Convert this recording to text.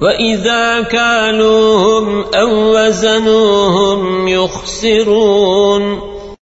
وَإِذَا كَالُوهُمْ أَو وَّزَنُوهُمْ يُخْسِرُونَ